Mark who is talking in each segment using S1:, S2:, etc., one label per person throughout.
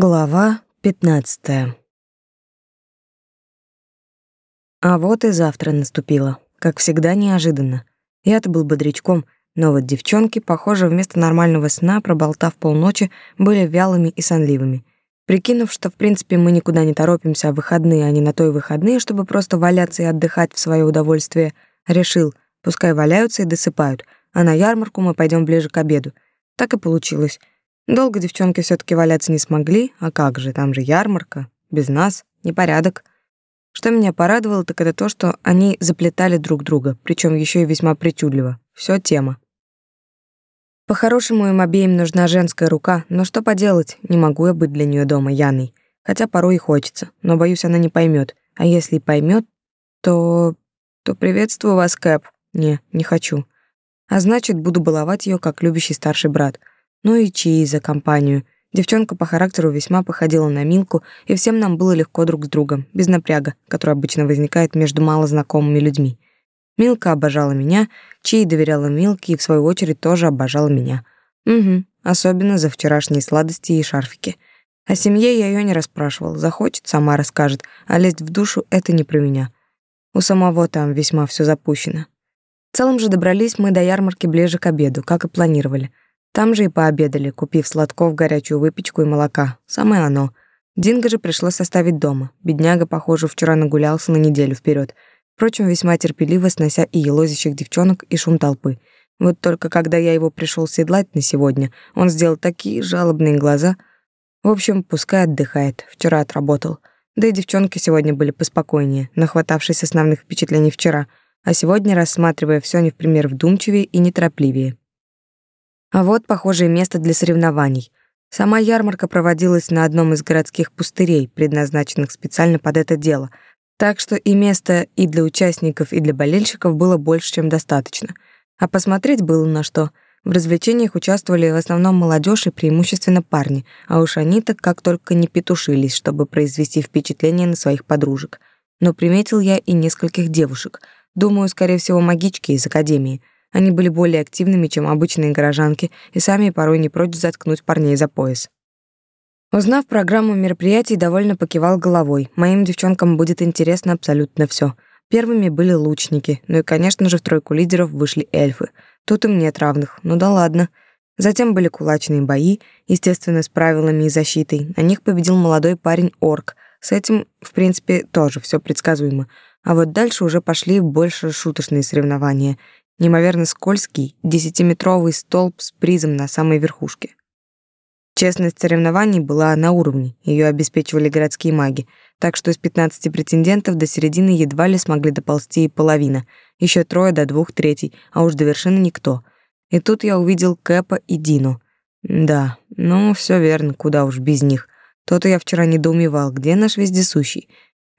S1: Глава пятнадцатая. А вот и завтра наступило, как всегда неожиданно. Я-то был бодрячком, но вот девчонки, похоже, вместо нормального сна, проболтав полночи, были вялыми и сонливыми. Прикинув, что в принципе мы никуда не торопимся, а выходные, а не на той выходные, чтобы просто валяться и отдыхать в свое удовольствие, решил, пускай валяются и досыпают, а на ярмарку мы пойдем ближе к обеду. Так и получилось — Долго девчонки все таки валяться не смогли, а как же, там же ярмарка, без нас, непорядок. Что меня порадовало, так это то, что они заплетали друг друга, причем еще и весьма причудливо. Все тема. По-хорошему им обеим нужна женская рука, но что поделать, не могу я быть для нее дома Яной. Хотя порой и хочется, но боюсь, она не поймет. А если и поймет, то... то приветствую вас, Кэп. Не, не хочу. А значит, буду баловать ее как любящий старший брат — ну и чаи за компанию. Девчонка по характеру весьма походила на Милку, и всем нам было легко друг с другом, без напряга, который обычно возникает между малознакомыми людьми. Милка обожала меня, Чей доверяла Милке и в свою очередь тоже обожала меня. Угу, особенно за вчерашние сладости и шарфики. О семье я ее не расспрашивал, захочет, сама расскажет, а лезть в душу — это не про меня. У самого там весьма все запущено. В целом же добрались мы до ярмарки ближе к обеду, как и планировали — там же и пообедали, купив сладков, горячую выпечку и молока. Самое оно. Динго же пришлось оставить дома. Бедняга, похоже, вчера нагулялся на неделю вперед. Впрочем, весьма терпеливо снося и елозящих девчонок, и шум толпы. Вот только когда я его пришел седлать на сегодня, он сделал такие жалобные глаза. В общем, пускай отдыхает. Вчера отработал. Да и девчонки сегодня были поспокойнее, нахватавшись основных впечатлений вчера, а сегодня рассматривая все не в пример вдумчивее и неторопливее. А вот похожее место для соревнований. Сама ярмарка проводилась на одном из городских пустырей, предназначенных специально под это дело, так что и места и для участников, и для болельщиков было больше, чем достаточно. А посмотреть было на что. В развлечениях участвовали в основном молодежь и преимущественно парни, а уж они-то как только не петушились, чтобы произвести впечатление на своих подружек. Но приметил я и нескольких девушек, думаю, скорее всего, магички из академии — они были более активными, чем обычные горожанки, и сами порой не прочь заткнуть парней за пояс. Узнав программу мероприятий, довольно покивал головой. Моим девчонкам будет интересно абсолютно все. Первыми были лучники, ну и, конечно же, в тройку лидеров вышли эльфы. Тут им нет равных, ну да ладно. Затем были кулачные бои, естественно, с правилами и защитой. На них победил молодой парень-орк. С этим, в принципе, тоже все предсказуемо. А вот дальше уже пошли больше шуточные соревнования — неимоверно скользкий, десятиметровый столб с призом на самой верхушке. Честность соревнований была на уровне, ее обеспечивали городские маги, так что из 15 претендентов до середины едва ли смогли доползти и половина, еще трое до двух третий, а уж до вершины никто. И тут я увидел Кэпа и Дину. Да, ну все верно, куда уж без них. То-то я вчера недоумевал, где наш вездесущий.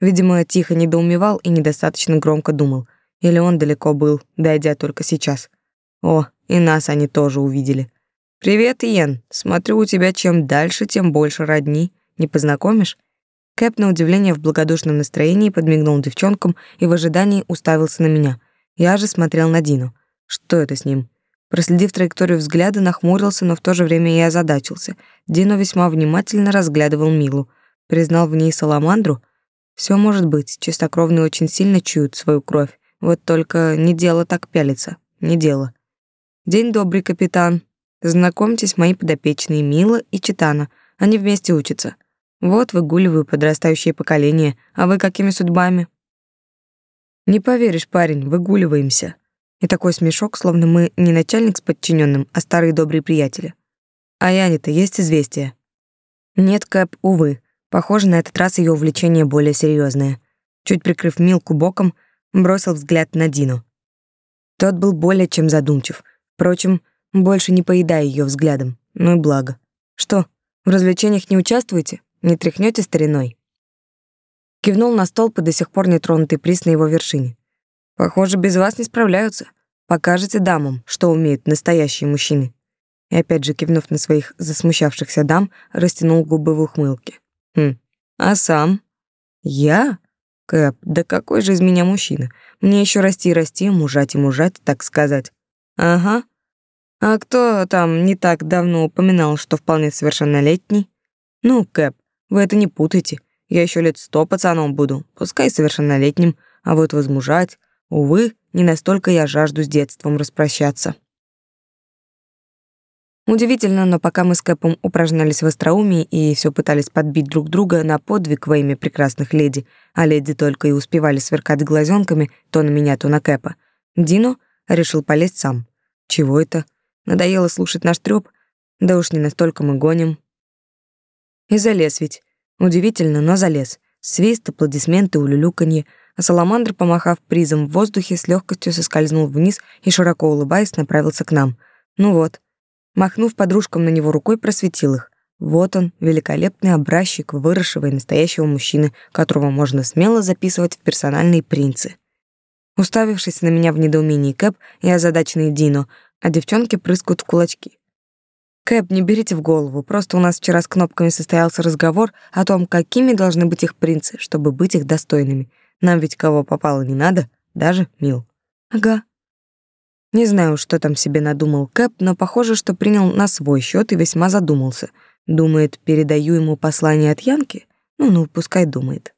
S1: Видимо, тихо недоумевал и недостаточно громко думал — или он далеко был, дойдя только сейчас. О, и нас они тоже увидели. «Привет, Иен. Смотрю, у тебя чем дальше, тем больше родни. Не познакомишь?» Кэп на удивление в благодушном настроении подмигнул девчонкам и в ожидании уставился на меня. Я же смотрел на Дину. Что это с ним? Проследив траекторию взгляда, нахмурился, но в то же время и озадачился. Дину весьма внимательно разглядывал Милу. Признал в ней саламандру? Все может быть, чистокровные очень сильно чуют свою кровь. Вот только не дело так пялиться, не дело. День добрый, капитан. Знакомьтесь, мои подопечные Мила и Читана. Они вместе учатся. Вот выгуливаю подрастающее поколение, а вы какими судьбами? Не поверишь, парень, выгуливаемся. И такой смешок, словно мы не начальник с подчиненным, а старые добрые приятели. А Яне-то есть известие? Нет, Кэп, увы. Похоже, на этот раз ее увлечение более серьезное. Чуть прикрыв Милку боком, бросил взгляд на Дину. Тот был более чем задумчив. Впрочем, больше не поедая ее взглядом. Ну и благо. Что, в развлечениях не участвуете? Не тряхнете стариной? Кивнул на столб и до сих пор не тронутый приз на его вершине. Похоже, без вас не справляются. Покажете дамам, что умеют настоящие мужчины. И опять же, кивнув на своих засмущавшихся дам, растянул губы в ухмылке. Хм, а сам? Я? Кэп, да какой же из меня мужчина? Мне еще расти и расти, мужать и мужать, так сказать. Ага. А кто там не так давно упоминал, что вполне совершеннолетний? Ну, Кэп, вы это не путайте. Я еще лет сто пацаном буду, пускай совершеннолетним, а вот возмужать, увы, не настолько я жажду с детством распрощаться. Удивительно, но пока мы с Кэпом упражнялись в остроумии и все пытались подбить друг друга на подвиг во имя прекрасных леди, а леди только и успевали сверкать глазенками то на меня, то на Кэпа, Дино решил полезть сам. Чего это? Надоело слушать наш трёп? Да уж не настолько мы гоним. И залез ведь. Удивительно, но залез. Свист, аплодисменты, улюлюканье, а Саламандр, помахав призом в воздухе, с легкостью соскользнул вниз и, широко улыбаясь, направился к нам. Ну вот. Махнув подружкам на него рукой, просветил их. Вот он, великолепный образчик выросшего и настоящего мужчины, которого можно смело записывать в персональные принцы. Уставившись на меня в недоумении Кэп и озадаченный Дино, а девчонки прыскают в кулачки. Кэп, не берите в голову, просто у нас вчера с кнопками состоялся разговор о том, какими должны быть их принцы, чтобы быть их достойными. Нам ведь кого попало не надо, даже Мил. Ага. Не знаю, что там себе надумал Кэп, но похоже, что принял на свой счет и весьма задумался. Думает, передаю ему послание от Янки? Ну-ну, пускай думает.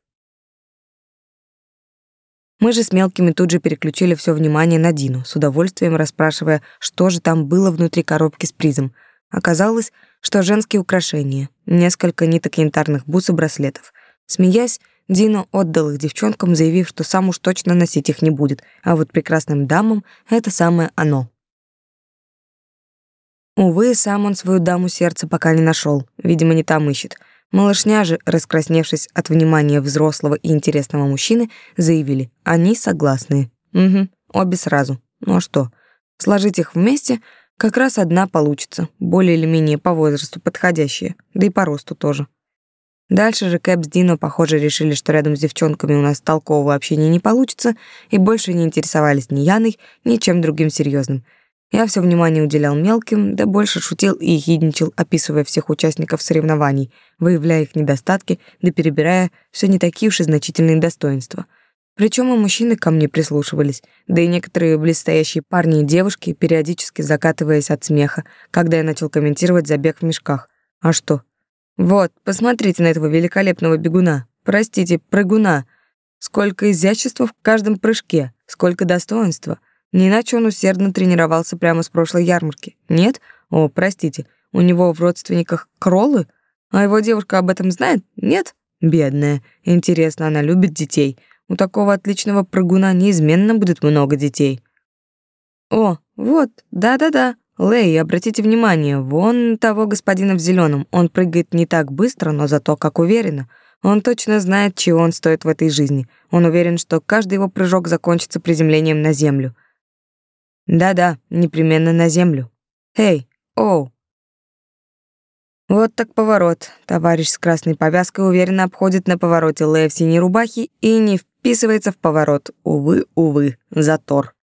S1: Мы же с мелкими тут же переключили все внимание на Дину, с удовольствием расспрашивая, что же там было внутри коробки с призом. Оказалось, что женские украшения, несколько ниток янтарных бус и браслетов. Смеясь, Дина отдал их девчонкам, заявив, что сам уж точно носить их не будет, а вот прекрасным дамам это самое оно. Увы, сам он свою даму сердца пока не нашел, видимо, не там ищет — Малышня же, раскрасневшись от внимания взрослого и интересного мужчины, заявили, они согласны. Угу, обе сразу. Ну а что? Сложить их вместе, как раз одна получится, более или менее по возрасту подходящая, да и по росту тоже. Дальше же Кэп с Дино, похоже, решили, что рядом с девчонками у нас толкового общения не получится, и больше не интересовались ни Яной, ни чем другим серьезным — я все внимание уделял мелким, да больше шутил и ехидничал, описывая всех участников соревнований, выявляя их недостатки, да перебирая все не такие уж и значительные достоинства. Причем и мужчины ко мне прислушивались, да и некоторые блестящие парни и девушки, периодически закатываясь от смеха, когда я начал комментировать забег в мешках. А что? Вот, посмотрите на этого великолепного бегуна, простите, прыгуна. Сколько изящества в каждом прыжке, сколько достоинства — не иначе он усердно тренировался прямо с прошлой ярмарки. Нет? О, простите, у него в родственниках кроллы? А его девушка об этом знает? Нет? Бедная. Интересно, она любит детей. У такого отличного прыгуна неизменно будет много детей. О, вот, да-да-да. Лэй, обратите внимание, вон того господина в зеленом. Он прыгает не так быстро, но зато как уверенно. Он точно знает, чего он стоит в этой жизни. Он уверен, что каждый его прыжок закончится приземлением на землю. Да-да, непременно на землю. Эй, оу. Вот так поворот. Товарищ с красной повязкой уверенно обходит на повороте Лея в синей рубахе и не вписывается в поворот. Увы, увы, затор.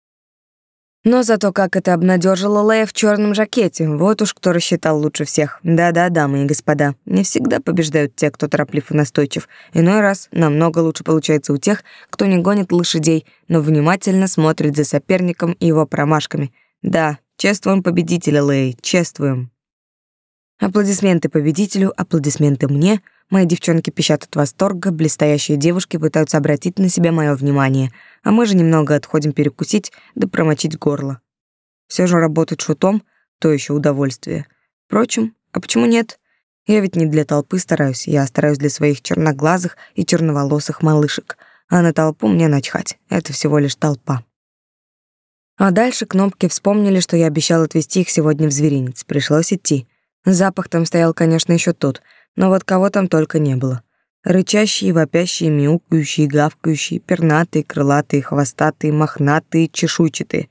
S1: Но зато как это обнадежила Лея в черном жакете. Вот уж кто рассчитал лучше всех. Да-да, дамы и господа, не всегда побеждают те, кто тороплив и настойчив. Иной раз намного лучше получается у тех, кто не гонит лошадей, но внимательно смотрит за соперником и его промашками. Да, чествуем победителя, Лей, чествуем. Аплодисменты победителю, аплодисменты мне — Мои девчонки пищат от восторга, блестящие девушки пытаются обратить на себя мое внимание, а мы же немного отходим перекусить да промочить горло. Все же работать шутом — то еще удовольствие. Впрочем, а почему нет? Я ведь не для толпы стараюсь, я стараюсь для своих черноглазых и черноволосых малышек, а на толпу мне начхать, это всего лишь толпа. А дальше кнопки вспомнили, что я обещал отвезти их сегодня в зверинец, пришлось идти. Запах там стоял, конечно, еще тот — но вот кого там только не было. Рычащие, вопящие, мяукающие, гавкающие, пернатые, крылатые, хвостатые, мохнатые, чешуйчатые.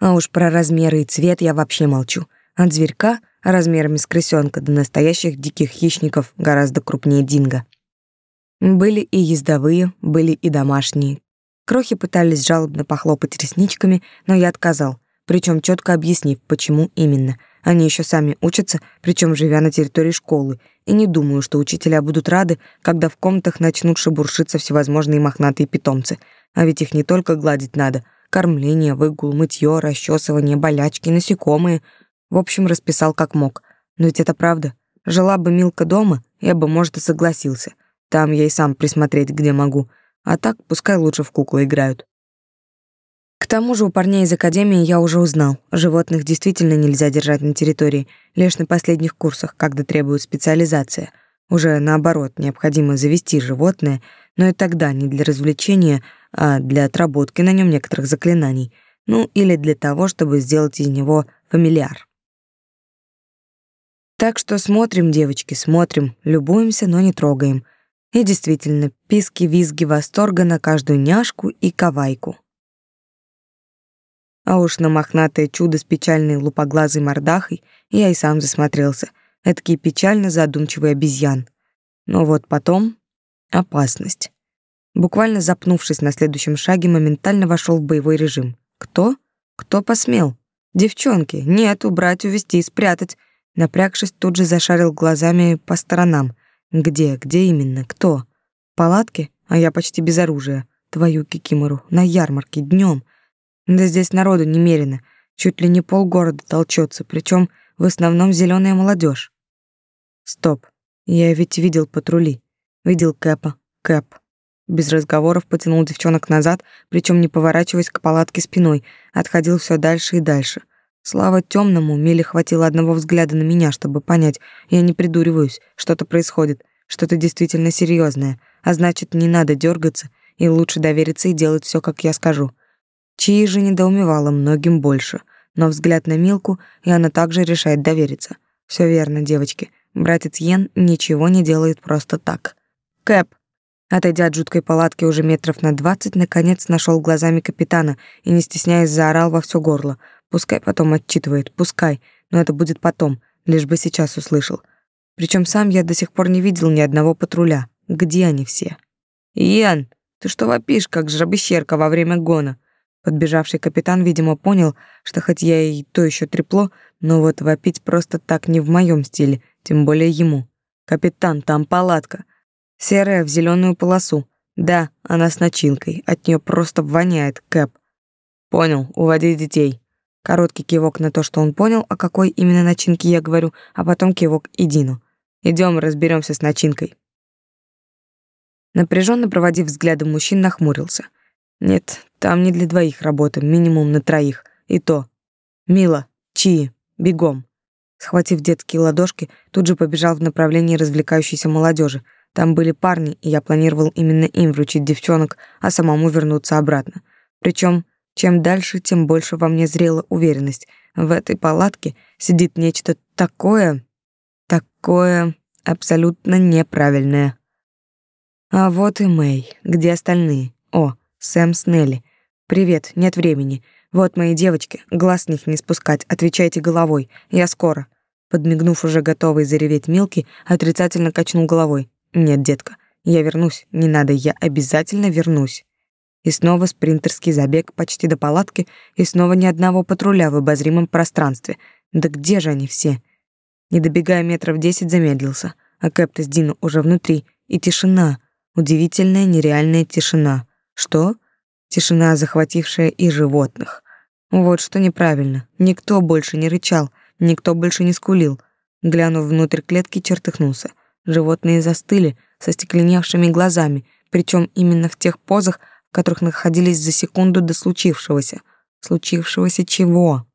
S1: А уж про размеры и цвет я вообще молчу. От зверька размерами с крысёнка до настоящих диких хищников гораздо крупнее динго. Были и ездовые, были и домашние. Крохи пытались жалобно похлопать ресничками, но я отказал, причем четко объяснив, почему именно — они еще сами учатся, причем живя на территории школы, и не думаю, что учителя будут рады, когда в комнатах начнут шебуршиться всевозможные мохнатые питомцы. А ведь их не только гладить надо. Кормление, выгул, мытье, расчесывание, болячки, насекомые. В общем, расписал как мог. Но ведь это правда. Жила бы Милка дома, я бы, может, и согласился. Там я и сам присмотреть, где могу. А так пускай лучше в куклы играют. Тому же у парней из академии я уже узнал, животных действительно нельзя держать на территории, лишь на последних курсах, когда требует специализация. Уже наоборот, необходимо завести животное, но и тогда не для развлечения, а для отработки на нем некоторых заклинаний, ну или для того, чтобы сделать из него фамильяр. Так что смотрим, девочки, смотрим, любуемся, но не трогаем. И действительно, писки, визги восторга на каждую няшку и кавайку. А уж на мохнатое чудо с печальной лупоглазой мордахой я и сам засмотрелся. Эдакий печально задумчивый обезьян. Но вот потом опасность. Буквально запнувшись на следующем шаге, моментально вошел в боевой режим. Кто? Кто посмел? Девчонки. Нет, убрать, увести, спрятать. Напрягшись, тут же зашарил глазами по сторонам. Где, где именно, кто? Палатки? А я почти без оружия. Твою кикимору, на ярмарке, днем. Да здесь народу немерено, чуть ли не полгорода толчется, причем в основном зеленая молодежь. Стоп, я ведь видел патрули, видел Кэпа, Кэп. Без разговоров потянул девчонок назад, причем не поворачиваясь к палатке спиной, отходил все дальше и дальше. Слава темному, Миле хватило одного взгляда на меня, чтобы понять, я не придуриваюсь, что-то происходит, что-то действительно серьезное, а значит, не надо дергаться, и лучше довериться и делать все, как я скажу. Чьи же недоумевала многим больше, но взгляд на Милку, и она также решает довериться. Все верно, девочки. Братец Йен ничего не делает просто так. Кэп, отойдя от жуткой палатки уже метров на двадцать, наконец нашел глазами капитана и, не стесняясь, заорал во все горло. Пускай потом отчитывает, пускай, но это будет потом, лишь бы сейчас услышал. Причем сам я до сих пор не видел ни одного патруля. Где они все? Йен, ты что вопишь, как жабищерка во время гона? Подбежавший капитан, видимо, понял, что хоть я и то еще трепло, но вот вопить просто так не в моем стиле, тем более ему. «Капитан, там палатка. Серая в зеленую полосу. Да, она с начинкой. От нее просто воняет, Кэп». «Понял, уводи детей». Короткий кивок на то, что он понял, о какой именно начинке я говорю, а потом кивок и Дину. Идем, разберемся с начинкой. Напряженно проводив взглядом мужчин, нахмурился — нет, там не для двоих работа, минимум на троих. И то. Мила, Чи, бегом. Схватив детские ладошки, тут же побежал в направлении развлекающейся молодежи. Там были парни, и я планировал именно им вручить девчонок, а самому вернуться обратно. Причем, чем дальше, тем больше во мне зрела уверенность. В этой палатке сидит нечто такое, такое абсолютно неправильное. А вот и Мэй. Где остальные? О, Сэм с Нелли. «Привет, нет времени. Вот мои девочки, глаз с них не спускать, отвечайте головой. Я скоро». Подмигнув уже готовый зареветь Милки, отрицательно качнул головой. «Нет, детка, я вернусь. Не надо, я обязательно вернусь». И снова спринтерский забег почти до палатки, и снова ни одного патруля в обозримом пространстве. Да где же они все? Не добегая метров десять, замедлился, а Кэпта с Дину уже внутри, и тишина. Удивительная нереальная тишина. Что? Тишина, захватившая и животных. Вот что неправильно. Никто больше не рычал, никто больше не скулил. Глянув внутрь клетки, чертыхнулся. Животные застыли со стекленевшими глазами, причем именно в тех позах, в которых находились за секунду до случившегося. Случившегося чего?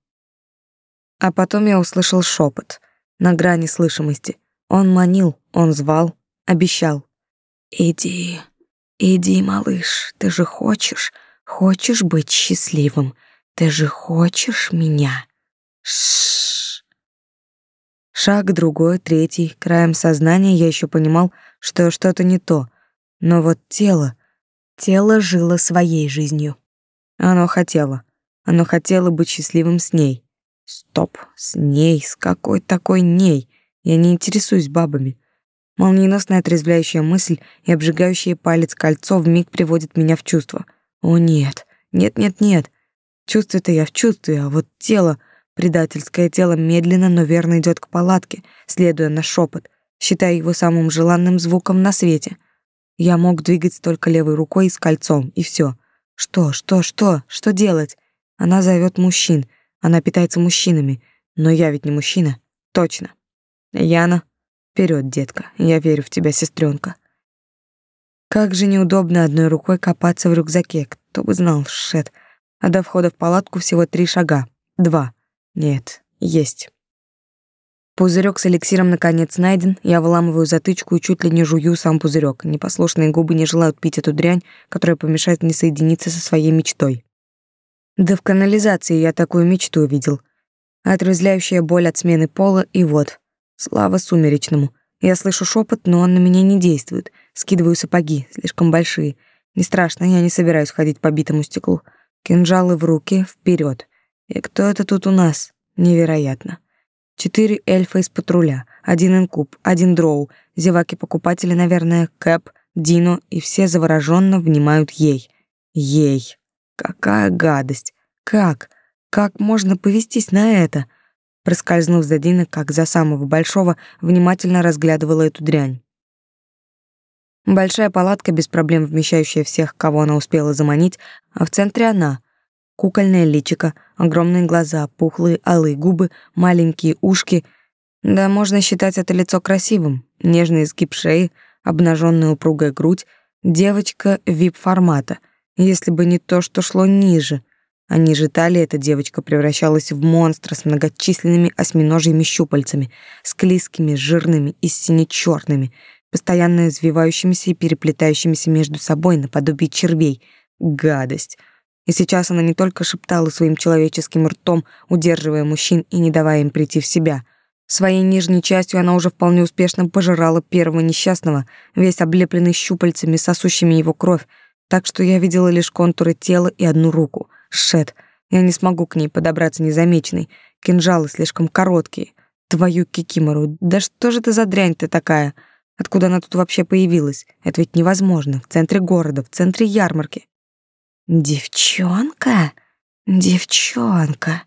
S1: А потом я услышал шепот на грани слышимости. Он манил, он звал, обещал. «Иди». Иди, малыш, ты же хочешь, хочешь быть счастливым. Ты же хочешь меня. Шш. Шаг другой, третий. Краем сознания я еще понимал, что что-то не то. Но вот тело, тело жило своей жизнью. Оно хотело. Оно хотело быть счастливым с ней. Стоп, с ней, с какой такой ней? Я не интересуюсь бабами. Молниеносная отрезвляющая мысль и обжигающее палец кольцо вмиг приводит меня в чувство. О нет, нет, нет, нет. Чувствую-то я в чувстве, а вот тело, предательское тело медленно, но верно идет к палатке, следуя на шепот, считая его самым желанным звуком на свете. Я мог двигать только левой рукой и с кольцом, и все. Что, что, что, что делать? Она зовет мужчин, она питается мужчинами, но я ведь не мужчина. Точно. Яна, Вперед, детка, я верю в тебя, сестренка. Как же неудобно одной рукой копаться в рюкзаке, кто бы знал, шет. А до входа в палатку всего три шага. Два. Нет, есть. Пузырек с эликсиром наконец найден, я выламываю затычку и чуть ли не жую сам пузырек. Непослушные губы не желают пить эту дрянь, которая помешает мне соединиться со своей мечтой. Да в канализации я такую мечту видел. Отрезвляющая боль от смены пола, и вот. Слава сумеречному. Я слышу шепот, но он на меня не действует. Скидываю сапоги, слишком большие. Не страшно, я не собираюсь ходить по битому стеклу. Кинжалы в руки, вперед. И кто это тут у нас? Невероятно. Четыре эльфа из патруля, один инкуб, один дроу, зеваки-покупатели, наверное, Кэп, Дино, и все завороженно внимают ей. Ей. Какая гадость. Как? Как можно повестись на это? Проскользнув за Дина, как за самого большого, внимательно разглядывала эту дрянь. Большая палатка, без проблем вмещающая всех, кого она успела заманить, а в центре она, Кукольное личико, огромные глаза, пухлые алые губы, маленькие ушки. Да можно считать это лицо красивым. Нежный изгиб шеи, обнаженная упругая грудь. Девочка вип-формата. Если бы не то, что шло ниже. А ниже талии эта девочка превращалась в монстра с многочисленными осьминожьими щупальцами, склизкими, жирными и сине-черными, постоянно извивающимися и переплетающимися между собой наподобие червей. Гадость. И сейчас она не только шептала своим человеческим ртом, удерживая мужчин и не давая им прийти в себя. Своей нижней частью она уже вполне успешно пожирала первого несчастного, весь облепленный щупальцами, сосущими его кровь, так что я видела лишь контуры тела и одну руку. Шет. Я не смогу к ней подобраться незамеченной. Кинжалы слишком короткие. Твою кикимору, да что же это за дрянь ты такая? Откуда она тут вообще появилась? Это ведь невозможно. В центре города, в центре ярмарки. «Девчонка? Девчонка!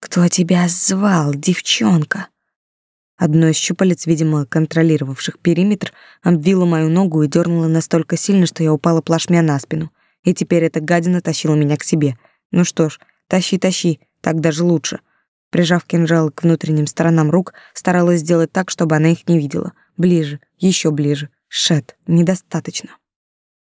S1: Кто тебя звал, девчонка?» Одно из щупалец, видимо, контролировавших периметр, обвило мою ногу и дернуло настолько сильно, что я упала плашмя на спину. И теперь эта гадина тащила меня к себе. Ну что ж, тащи, тащи, так даже лучше. Прижав кинжал к внутренним сторонам рук, старалась сделать так, чтобы она их не видела. Ближе, еще ближе. Шет, недостаточно.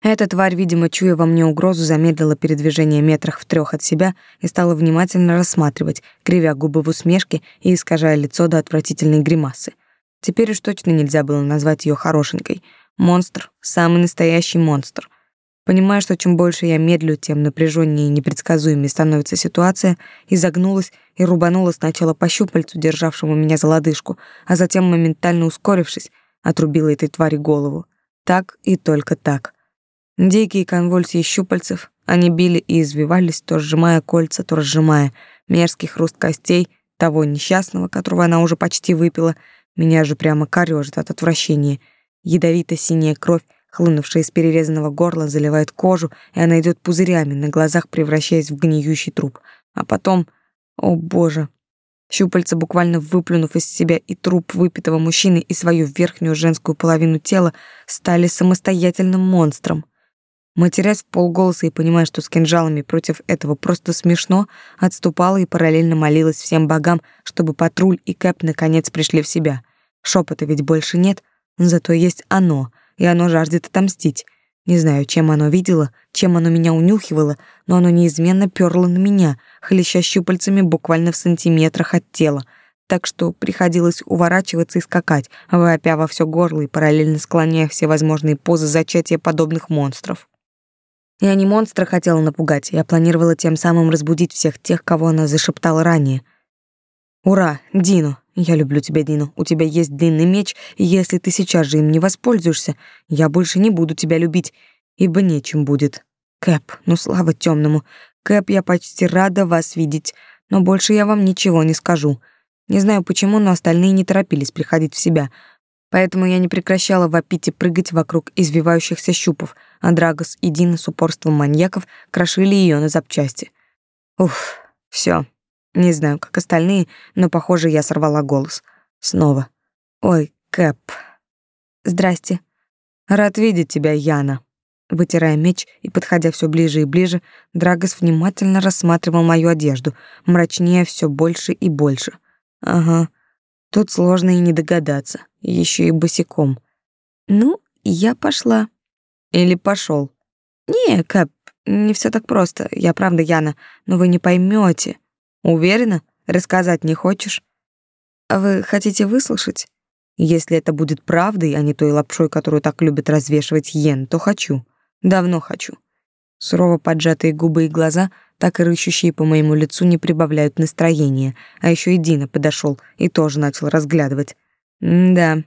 S1: Эта тварь, видимо, чуя во мне угрозу, замедлила передвижение метрах в трех от себя и стала внимательно рассматривать, кривя губы в усмешке и искажая лицо до отвратительной гримасы. Теперь уж точно нельзя было назвать ее хорошенькой. Монстр, самый настоящий монстр. Понимая, что чем больше я медлю, тем напряженнее и непредсказуемее становится ситуация, изогнулась и рубанула сначала по щупальцу, державшему меня за лодыжку, а затем, моментально ускорившись, отрубила этой твари голову. Так и только так. Дикие конвульсии щупальцев, они били и извивались, то сжимая кольца, то разжимая. Мерзкий хруст костей, того несчастного, которого она уже почти выпила, меня же прямо корёжит от отвращения. Ядовито-синяя кровь, хлынувшая из перерезанного горла, заливает кожу, и она идет пузырями, на глазах превращаясь в гниющий труп. А потом... О, боже! Щупальца, буквально выплюнув из себя и труп выпитого мужчины, и свою верхнюю женскую половину тела, стали самостоятельным монстром. Матерясь в полголоса и понимая, что с кинжалами против этого просто смешно, отступала и параллельно молилась всем богам, чтобы патруль и Кэп наконец пришли в себя. Шепота ведь больше нет, зато есть оно, и оно жаждет отомстить. Не знаю, чем оно видело, чем оно меня унюхивало, но оно неизменно пёрло на меня, хлеща щупальцами буквально в сантиметрах от тела, так что приходилось уворачиваться и скакать, вопя во всё горло и параллельно склоняя все возможные позы зачатия подобных монстров. Я не монстра хотела напугать, я планировала тем самым разбудить всех тех, кого она зашептала ранее. «Ура, Дину! Я люблю тебя, Дину. У тебя есть длинный меч, и если ты сейчас же им не воспользуешься, я больше не буду тебя любить, ибо нечем будет. Кэп, ну слава темному. Кэп, я почти рада вас видеть, но больше я вам ничего не скажу. Не знаю почему, но остальные не торопились приходить в себя, Поэтому я не прекращала вопить и прыгать вокруг извивающихся щупов, а Драгос и Дина с упорством маньяков крошили ее на запчасти. Уф, все. Не знаю, как остальные, но, похоже, я сорвала голос. Снова. Ой, Кэп. Здрасте. Рад видеть тебя, Яна. Вытирая меч и подходя все ближе и ближе, Драгос внимательно рассматривал мою одежду, мрачнее все больше и больше. Ага, Тут сложно и не догадаться, еще и босиком. Ну, я пошла. Или пошел. Не, Кэп, не все так просто. Я правда Яна, но вы не поймете. Уверена? Рассказать не хочешь? А вы хотите выслушать? Если это будет правдой, а не той лапшой, которую так любит развешивать Йен, то хочу. Давно хочу. Сурово поджатые губы и глаза, так и рыщущие по моему лицу, не прибавляют настроения. А еще и Дина подошел и тоже начал разглядывать. М да.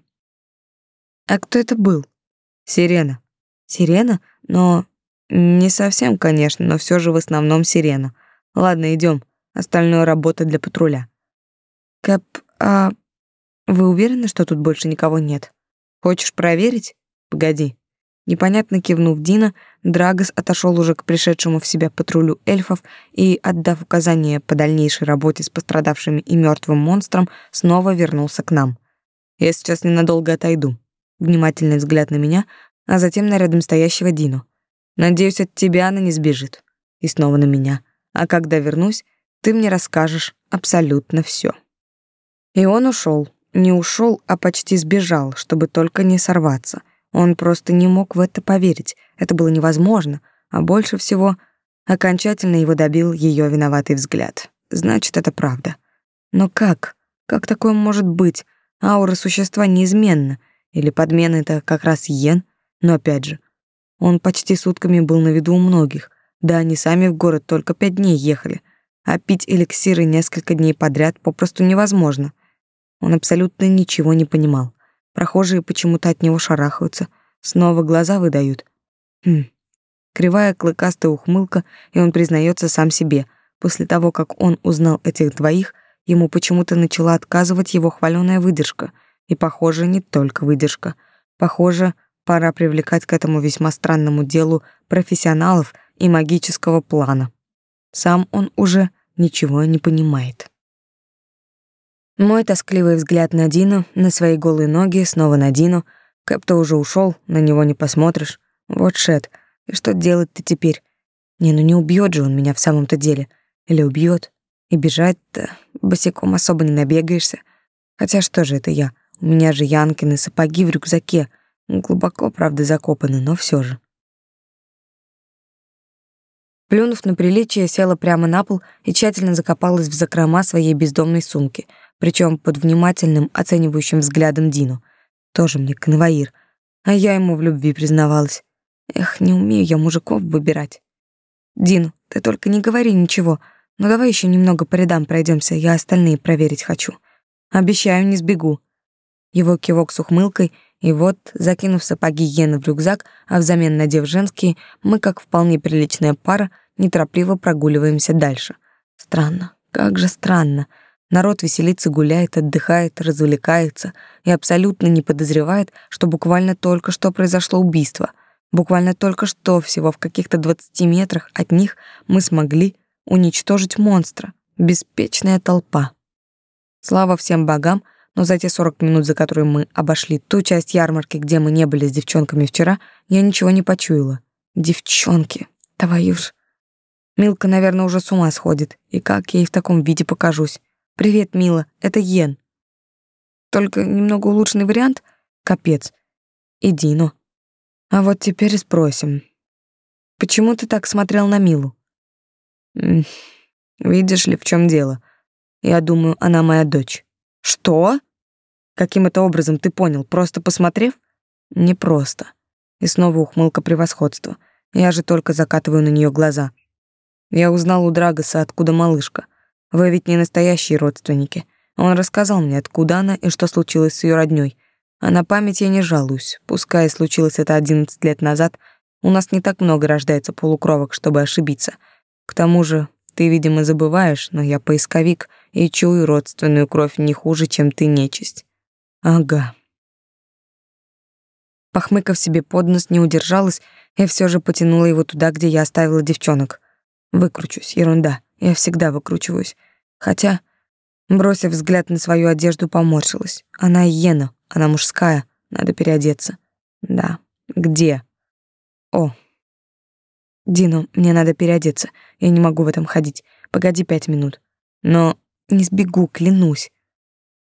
S1: А кто это был? Сирена. Сирена? Но не совсем, конечно, но все же в основном сирена. Ладно, идем. Остальное работа для патруля. Кэп, а вы уверены, что тут больше никого нет? Хочешь проверить? Погоди. Непонятно кивнув Дина, Драгос отошел уже к пришедшему в себя патрулю эльфов и, отдав указание по дальнейшей работе с пострадавшими и мертвым монстром, снова вернулся к нам. Я сейчас ненадолго отойду. Внимательный взгляд на меня, а затем на рядом стоящего Дину. Надеюсь, от тебя она не сбежит. И снова на меня. А когда вернусь, ты мне расскажешь абсолютно все. И он ушел. Не ушел, а почти сбежал, чтобы только не сорваться. Он просто не мог в это поверить. Это было невозможно, а больше всего окончательно его добил ее виноватый взгляд. Значит, это правда. Но как? Как такое может быть? Аура существа неизменна. Или подмена это как раз Йен? Но опять же, он почти сутками был на виду у многих. Да, они сами в город только пять дней ехали. А пить эликсиры несколько дней подряд попросту невозможно. Он абсолютно ничего не понимал. Прохожие почему-то от него шарахаются, снова глаза выдают. Хм. Кривая клыкастая ухмылка, и он признается сам себе. После того, как он узнал этих двоих, ему почему-то начала отказывать его хваленая выдержка. И, похоже, не только выдержка. Похоже, пора привлекать к этому весьма странному делу профессионалов и магического плана. Сам он уже ничего не понимает. Мой тоскливый взгляд на Дину, на свои голые ноги, снова на Дину. Кэп-то уже ушел, на него не посмотришь. Вот шет. И что делать-то теперь? Не, ну не убьет же он меня в самом-то деле. Или убьет? И бежать-то босиком особо не набегаешься. Хотя что же это я? У меня же Янкины сапоги в рюкзаке. Глубоко, правда, закопаны, но все же. Плюнув на приличие, села прямо на пол и тщательно закопалась в закрома своей бездомной сумки — причем под внимательным, оценивающим взглядом Дину. Тоже мне конвоир. А я ему в любви признавалась. Эх, не умею я мужиков выбирать. Дин, ты только не говори ничего. Но давай еще немного по рядам пройдемся, я остальные проверить хочу. Обещаю, не сбегу. Его кивок с ухмылкой, и вот, закинув сапоги Йены в рюкзак, а взамен надев женские, мы, как вполне приличная пара, неторопливо прогуливаемся дальше. Странно, как же странно. Народ веселится, гуляет, отдыхает, развлекается и абсолютно не подозревает, что буквально только что произошло убийство. Буквально только что, всего в каких-то 20 метрах от них, мы смогли уничтожить монстра. Беспечная толпа. Слава всем богам, но за те 40 минут, за которые мы обошли ту часть ярмарки, где мы не были с девчонками вчера, я ничего не почуяла. Девчонки, твою ж. Милка, наверное, уже с ума сходит. И как я ей в таком виде покажусь? «Привет, мила, это Йен». Только немного улучшенный вариант? Капец. Иди, ну. А вот теперь спросим. Почему ты так смотрел на Милу? Видишь ли, в чем дело? Я думаю, она моя дочь. Что? Каким это образом ты понял? Просто посмотрев? Не просто. И снова ухмылка превосходства. Я же только закатываю на нее глаза. Я узнал у Драгоса, откуда малышка. Вы ведь не настоящие родственники. Он рассказал мне, откуда она и что случилось с ее роднёй. А на память я не жалуюсь. Пускай случилось это 11 лет назад, у нас не так много рождается полукровок, чтобы ошибиться. К тому же, ты, видимо, забываешь, но я поисковик и чую родственную кровь не хуже, чем ты нечисть. Ага. Похмыкав себе под нос, не удержалась и все же потянула его туда, где я оставила девчонок. Выкручусь, ерунда. Я всегда выкручиваюсь. Хотя, бросив взгляд на свою одежду, поморщилась. Она иена, она мужская, надо переодеться. Да, где? О, Дино, мне надо переодеться. Я не могу в этом ходить. Погоди пять минут. Но не сбегу, клянусь.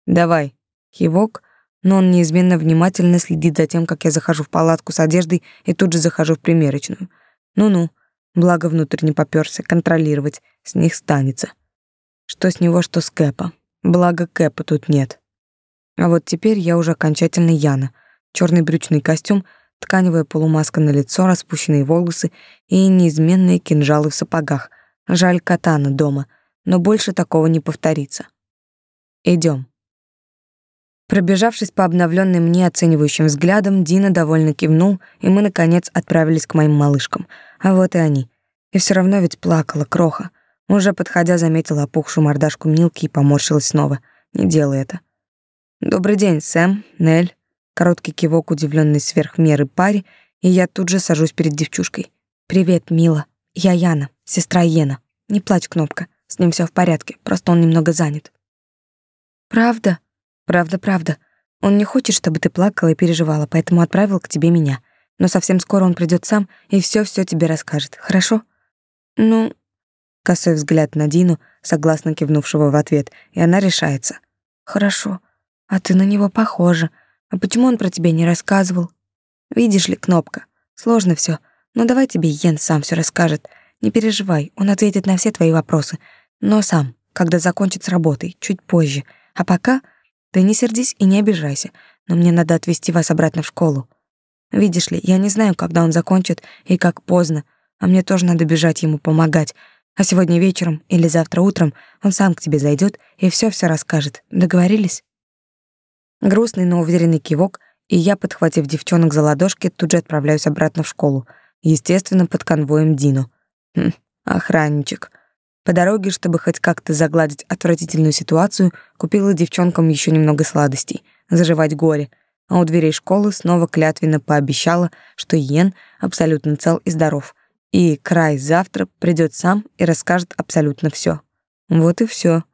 S1: Давай, Кивок, но он неизменно внимательно следит за тем, как я захожу в палатку с одеждой и тут же захожу в примерочную. Ну-ну, благо внутрь не попёрся, контролировать с них станется. Что с него, что с Кэпа. Благо Кэпа тут нет. А вот теперь я уже окончательно Яна. Чёрный брючный костюм, тканевая полумаска на лицо, распущенные волосы и неизменные кинжалы в сапогах. Жаль катана дома, но больше такого не повторится. Идём. Пробежавшись по обновленной мне оценивающим взглядом, Дина довольно кивнул, и мы, наконец, отправились к моим малышкам. А вот и они. И все равно ведь плакала кроха. Уже подходя, заметила опухшую мордашку Милки и поморщилась снова. Не делай это. «Добрый день, Сэм, Нель». Короткий кивок, удивленный сверх меры паре, и я тут же сажусь перед девчушкой. «Привет, Мила. Я Яна, сестра Йена. Не плачь, Кнопка. С ним все в порядке, просто он немного занят». «Правда?» Правда, правда. Он не хочет, чтобы ты плакала и переживала, поэтому отправил к тебе меня. Но совсем скоро он придет сам и все-все тебе расскажет. Хорошо? Ну, косой взгляд на Дину, согласно кивнувшего в ответ, и она решается. Хорошо. А ты на него похожа. А почему он про тебя не рассказывал? Видишь ли, кнопка. Сложно все. Но давай тебе Йен сам все расскажет. Не переживай, он ответит на все твои вопросы. Но сам, когда закончит с работой, чуть позже. А пока ты не сердись и не обижайся, но мне надо отвезти вас обратно в школу. Видишь ли, я не знаю, когда он закончит и как поздно, а мне тоже надо бежать ему помогать. А сегодня вечером или завтра утром он сам к тебе зайдет и все-все расскажет. Договорились? Грустный, но уверенный кивок, и я, подхватив девчонок за ладошки, тут же отправляюсь обратно в школу. Естественно, под конвоем Дину. Хм, охранничек. По дороге, чтобы хоть как-то загладить отвратительную ситуацию, купила девчонкам еще немного сладостей, заживать горе, а у дверей школы снова клятвенно пообещала, что Йен абсолютно цел и здоров, и край завтра придет сам и расскажет абсолютно все. Вот и все.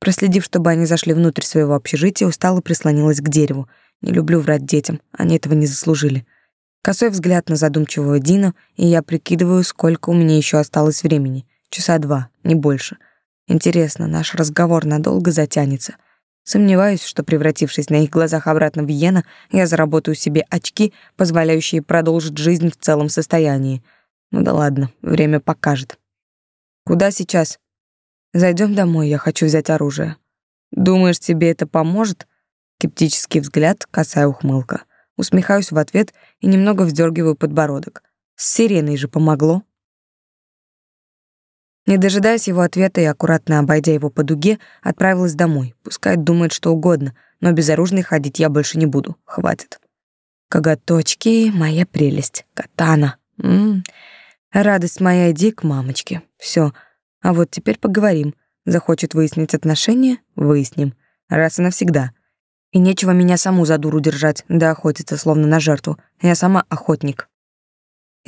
S1: Проследив, чтобы они зашли внутрь своего общежития, устало прислонилась к дереву. Не люблю врать детям, они этого не заслужили. Косой взгляд на задумчивого Дина, и я прикидываю, сколько у меня еще осталось времени — Часа два, не больше. Интересно, наш разговор надолго затянется. Сомневаюсь, что, превратившись на их глазах обратно в Йена, я заработаю себе очки, позволяющие продолжить жизнь в целом состоянии. Ну да ладно, время покажет. Куда сейчас? Зайдем домой, я хочу взять оружие. Думаешь, тебе это поможет? Скептический взгляд, косая ухмылка. Усмехаюсь в ответ и немного вздергиваю подбородок. С сиреной же помогло. Не дожидаясь его ответа и аккуратно обойдя его по дуге, отправилась домой. Пускай думает что угодно, но безоружной ходить я больше не буду. Хватит. Коготочки — моя прелесть. Катана. М -м -м. Радость моя, иди к мамочке. Все. А вот теперь поговорим. Захочет выяснить отношения — выясним. Раз и навсегда. И нечего меня саму за дуру держать, да охотиться словно на жертву. Я сама охотник.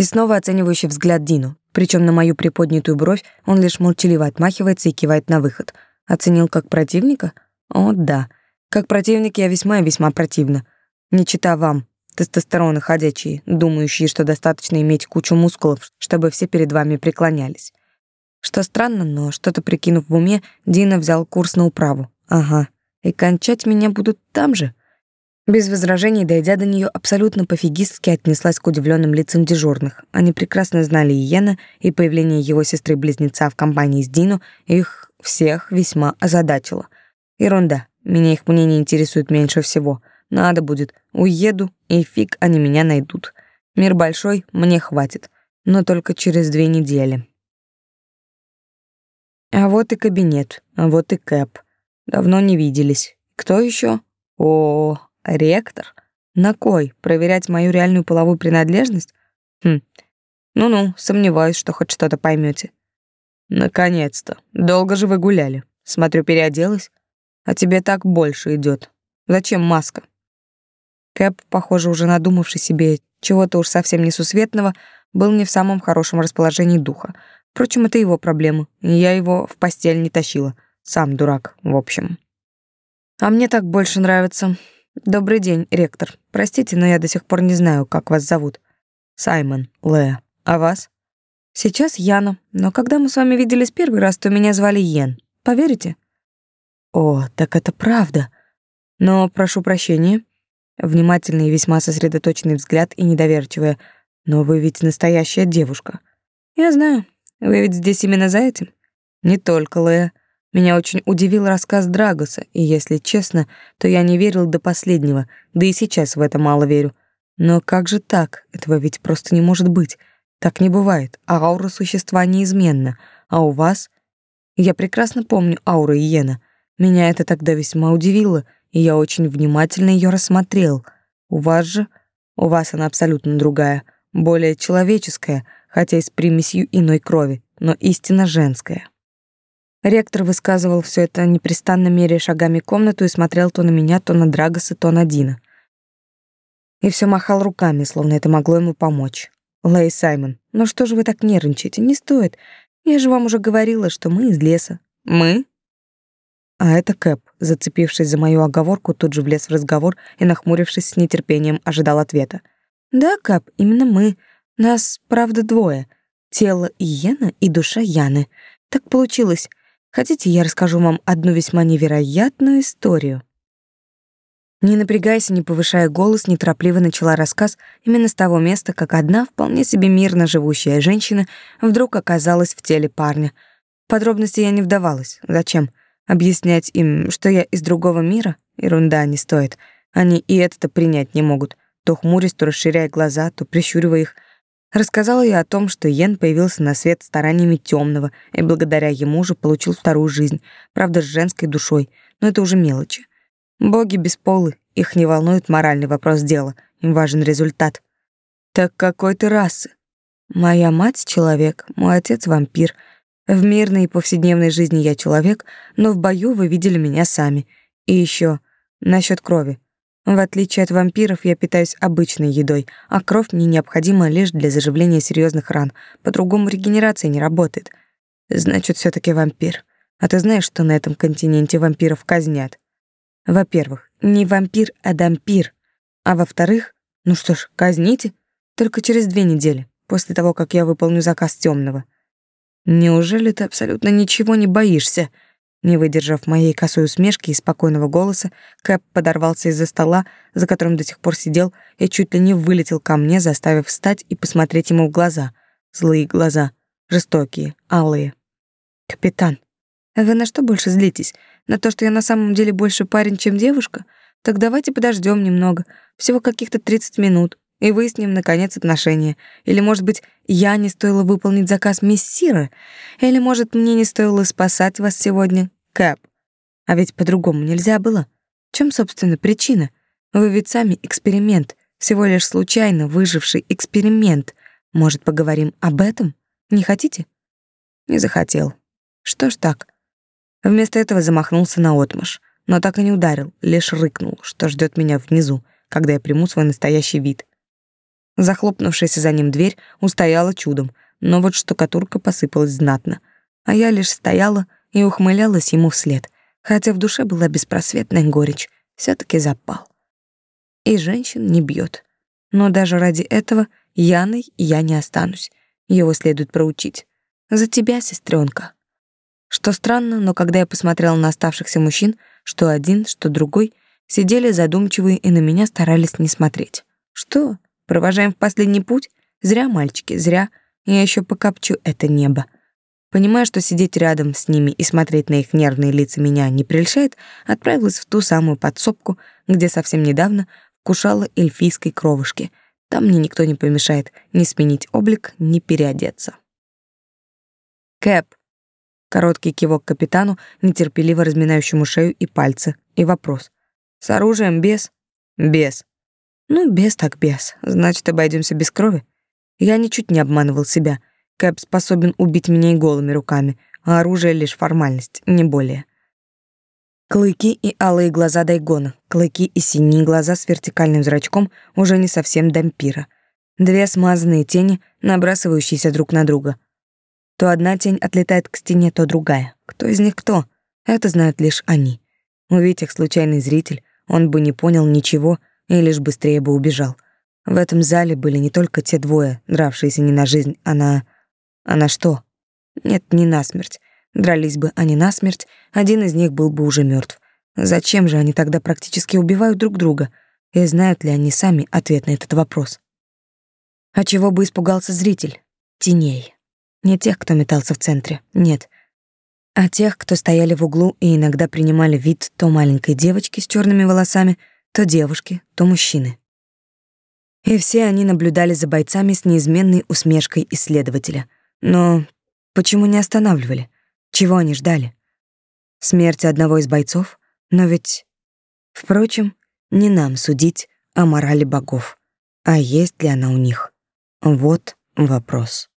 S1: И снова оценивающий взгляд Дину. Причем на мою приподнятую бровь он лишь молчаливо отмахивается и кивает на выход. Оценил как противника? О, да. Как противник я весьма и весьма противна. Не чита вам, тестостероны ходячие, думающие, что достаточно иметь кучу мускулов, чтобы все перед вами преклонялись. Что странно, но что-то прикинув в уме, Дина взял курс на управу. Ага. И кончать меня будут там же. Без возражений, дойдя до нее, абсолютно пофигистски отнеслась к удивленным лицам дежурных. Они прекрасно знали Иена, и появление его сестры-близнеца в компании с Дину их всех весьма озадачило. Ерунда, меня их мнение интересует меньше всего. Надо будет, уеду, и фиг они меня найдут. Мир большой, мне хватит, но только через две недели. А вот и кабинет, а вот и Кэп. Давно не виделись. Кто еще? О, Ректор? На кой? Проверять мою реальную половую принадлежность? Хм. Ну-ну, сомневаюсь, что хоть что-то поймете. Наконец-то. Долго же вы гуляли. Смотрю, переоделась. А тебе так больше идет. Зачем маска? Кэп, похоже, уже надумавший себе чего-то уж совсем несусветного, был не в самом хорошем расположении духа. Впрочем, это его проблема, и я его в постель не тащила. Сам дурак, в общем. А мне так больше нравится. Добрый день, ректор. Простите, но я до сих пор не знаю, как вас зовут. Саймон, Леа. А вас? Сейчас Яна, но когда мы с вами виделись первый раз, то меня звали Йен. Поверите? О, так это правда. Но прошу прощения. Внимательный и весьма сосредоточенный взгляд и недоверчивая. Но вы ведь настоящая девушка. Я знаю. Вы ведь здесь именно за этим? Не только, Лея. Меня очень удивил рассказ Драгоса, и, если честно, то я не верил до последнего, да и сейчас в это мало верю. Но как же так? Этого ведь просто не может быть. Так не бывает. Аура существа неизменна. А у вас? Я прекрасно помню ауру Иена. Меня это тогда весьма удивило, и я очень внимательно ее рассмотрел. У вас же? У вас она абсолютно другая, более человеческая, хотя и с примесью иной крови, но истинно женская. Ректор высказывал все это непрестанно меряя шагами комнату и смотрел то на меня, то на Драгоса, то на Дина и все махал руками, словно это могло ему помочь. Лэй Саймон, ну что же вы так нервничаете? Не стоит. Я же вам уже говорила, что мы из леса. Мы? А это Кэп, зацепившись за мою оговорку, тут же влез в разговор и, нахмурившись с нетерпением, ожидал ответа. Да, Кэп, именно мы. Нас, правда, двое. Тело Иена и душа Яны. Так получилось. Хотите, я расскажу вам одну весьма невероятную историю? Не напрягаясь и не повышая голос, неторопливо начала рассказ именно с того места, как одна вполне себе мирно живущая женщина вдруг оказалась в теле парня. подробности я не вдавалась. Зачем? Объяснять им, что я из другого мира? Ерунда не стоит. Они и это-то принять не могут. То хмурясь, то расширяя глаза, то прищуривая их. Рассказала я о том, что Йен появился на свет стараниями темного и благодаря ему же получил вторую жизнь, правда, с женской душой, но это уже мелочи. Боги бесполы, их не волнует моральный вопрос дела, им важен результат. Так какой ты расы? Моя мать — человек, мой отец — вампир. В мирной и повседневной жизни я человек, но в бою вы видели меня сами. И еще насчет крови. В отличие от вампиров, я питаюсь обычной едой, а кровь мне необходима лишь для заживления серьезных ран. По-другому регенерация не работает. Значит, все таки вампир. А ты знаешь, что на этом континенте вампиров казнят? Во-первых, не вампир, а дампир. А во-вторых, ну что ж, казните, только через две недели, после того, как я выполню заказ темного. Неужели ты абсолютно ничего не боишься? Не выдержав моей косой усмешки и спокойного голоса, Кэп подорвался из-за стола, за которым до сих пор сидел, и чуть ли не вылетел ко мне, заставив встать и посмотреть ему в глаза. Злые глаза, жестокие, алые. «Капитан, вы на что больше злитесь? На то, что я на самом деле больше парень, чем девушка? Так давайте подождем немного, всего каких-то 30 минут, и выясним, наконец, отношения. Или, может быть, я не стоило выполнить заказ мессира? Или, может, мне не стоило спасать вас сегодня, Кэп? А ведь по-другому нельзя было. В чем, собственно, причина? Вы ведь сами эксперимент, всего лишь случайно выживший эксперимент. Может, поговорим об этом? Не хотите? Не захотел. Что ж так? Вместо этого замахнулся на отмаш, но так и не ударил, лишь рыкнул, что ждет меня внизу, когда я приму свой настоящий вид. Захлопнувшаяся за ним дверь устояла чудом, но вот штукатурка посыпалась знатно, а я лишь стояла и ухмылялась ему вслед, хотя в душе была беспросветная горечь, все таки запал. И женщин не бьет. Но даже ради этого Яной я не останусь. Его следует проучить. За тебя, сестренка. Что странно, но когда я посмотрела на оставшихся мужчин, что один, что другой, сидели задумчивые и на меня старались не смотреть. Что? Провожаем в последний путь? Зря, мальчики, зря. Я еще покопчу это небо. Понимая, что сидеть рядом с ними и смотреть на их нервные лица меня не прельщает, отправилась в ту самую подсобку, где совсем недавно вкушала эльфийской кровушки. Там мне никто не помешает ни сменить облик, ни переодеться. «Кэп, Короткий кивок капитану, нетерпеливо разминающему шею и пальцы, и вопрос. «С оружием без?» «Без». «Ну, без так без. Значит, обойдемся без крови?» Я ничуть не обманывал себя. Кэп способен убить меня и голыми руками, а оружие — лишь формальность, не более. Клыки и алые глаза Дайгона, клыки и синие глаза с вертикальным зрачком уже не совсем дампира. Две смазанные тени, набрасывающиеся друг на друга — то одна тень отлетает к стене, то другая. Кто из них кто? Это знают лишь они. Увидеть их случайный зритель, он бы не понял ничего и лишь быстрее бы убежал. В этом зале были не только те двое, дравшиеся не на жизнь, а на... А на что? Нет, не на смерть. Дрались бы они на смерть, один из них был бы уже мертв. Зачем же они тогда практически убивают друг друга? И знают ли они сами ответ на этот вопрос? А чего бы испугался зритель? Теней. Не тех, кто метался в центре, нет. А тех, кто стояли в углу и иногда принимали вид то маленькой девочки с черными волосами, то девушки, то мужчины. И все они наблюдали за бойцами с неизменной усмешкой исследователя. Но почему не останавливали? Чего они ждали? Смерти одного из бойцов? Но ведь... Впрочем, не нам судить о морали богов. А есть ли она у них? Вот вопрос.